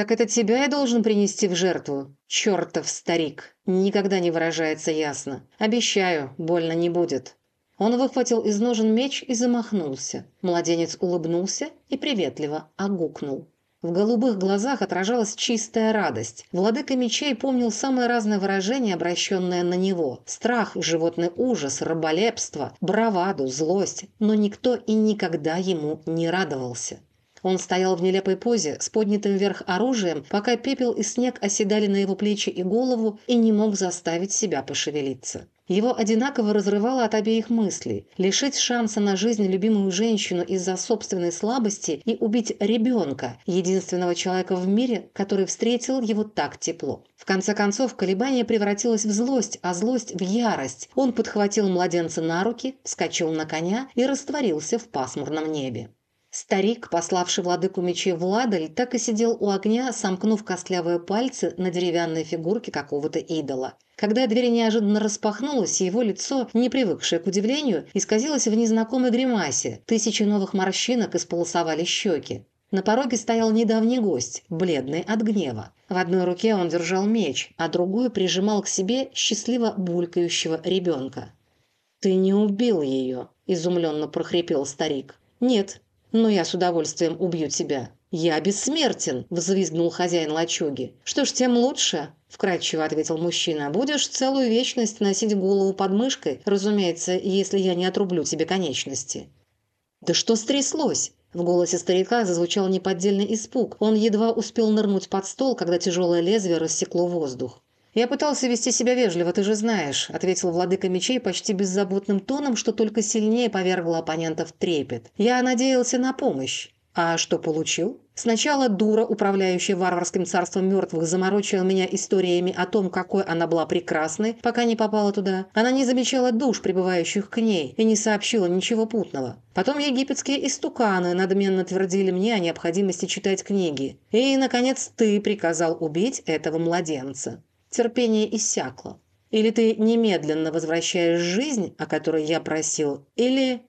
«Так это тебя я должен принести в жертву? Чертов старик! Никогда не выражается ясно. Обещаю, больно не будет». Он выхватил из ножен меч и замахнулся. Младенец улыбнулся и приветливо огукнул. В голубых глазах отражалась чистая радость. Владыка мечей помнил самые разные выражения, обращенные на него. Страх, животный ужас, раболепство, браваду, злость. Но никто и никогда ему не радовался. Он стоял в нелепой позе, с поднятым вверх оружием, пока пепел и снег оседали на его плечи и голову, и не мог заставить себя пошевелиться. Его одинаково разрывало от обеих мыслей – лишить шанса на жизнь любимую женщину из-за собственной слабости и убить ребенка, единственного человека в мире, который встретил его так тепло. В конце концов, колебание превратилось в злость, а злость в ярость. Он подхватил младенца на руки, вскочил на коня и растворился в пасмурном небе. Старик, пославший владыку мечей в ладаль, так и сидел у огня, сомкнув костлявые пальцы на деревянной фигурке какого-то идола. Когда дверь неожиданно распахнулась, его лицо, не привыкшее к удивлению, исказилось в незнакомой гримасе. Тысячи новых морщинок исполосовали щеки. На пороге стоял недавний гость, бледный от гнева. В одной руке он держал меч, а другую прижимал к себе счастливо булькающего ребенка. «Ты не убил ее?» – изумленно прохрипел старик. «Нет, но я с удовольствием убью тебя». «Я бессмертен!» – взвизгнул хозяин лачуги. «Что ж, тем лучше!» – вкратчиво ответил мужчина. «Будешь целую вечность носить голову под мышкой, разумеется, если я не отрублю тебе конечности». «Да что стряслось?» В голосе старика зазвучал неподдельный испуг. Он едва успел нырнуть под стол, когда тяжелое лезвие рассекло воздух. «Я пытался вести себя вежливо, ты же знаешь», – ответил владыка мечей почти беззаботным тоном, что только сильнее повергло оппонентов в трепет. «Я надеялся на помощь». А что получил? Сначала дура, управляющая варварским царством мертвых, заморочила меня историями о том, какой она была прекрасной, пока не попала туда. Она не замечала душ, прибывающих к ней, и не сообщила ничего путного. Потом египетские истуканы надменно твердили мне о необходимости читать книги. И, наконец, ты приказал убить этого младенца. Терпение иссякло. Или ты немедленно возвращаешь жизнь, о которой я просил, или...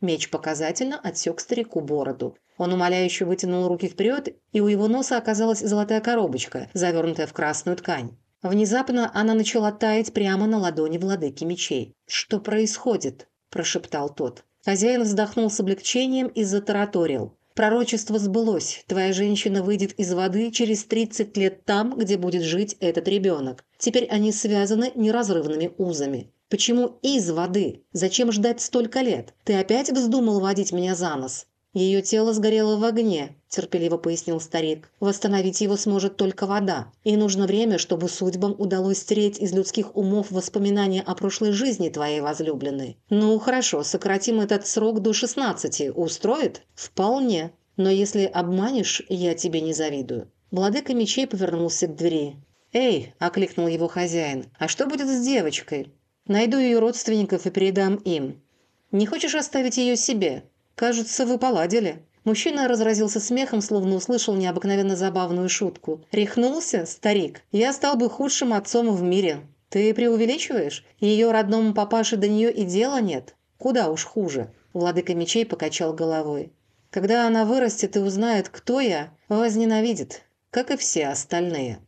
Меч показательно отсек старику бороду. Он умоляюще вытянул руки вперед, и у его носа оказалась золотая коробочка, завернутая в красную ткань. Внезапно она начала таять прямо на ладони владыки мечей. «Что происходит?» – прошептал тот. Хозяин вздохнул с облегчением и затараторил. Пророчество сбылось. Твоя женщина выйдет из воды через 30 лет там, где будет жить этот ребенок. Теперь они связаны неразрывными узами. Почему из воды? Зачем ждать столько лет? Ты опять вздумал водить меня за нос? Ее тело сгорело в огне, терпеливо пояснил старик. Восстановить его сможет только вода. И нужно время, чтобы судьбам удалось стереть из людских умов воспоминания о прошлой жизни твоей возлюбленной. Ну, хорошо, сократим этот срок до 16. Устроит? Вполне. Но если обманешь, я тебе не завидую. Владыка мечей повернулся к двери. «Эй!» – окликнул его хозяин. «А что будет с девочкой?» «Найду ее родственников и передам им. Не хочешь оставить ее себе? Кажется, вы поладили». Мужчина разразился смехом, словно услышал необыкновенно забавную шутку. «Рехнулся, старик? Я стал бы худшим отцом в мире. Ты преувеличиваешь? Ее родному папаше до нее и дела нет. Куда уж хуже». Владыка мечей покачал головой. «Когда она вырастет и узнает, кто я, возненавидит, как и все остальные».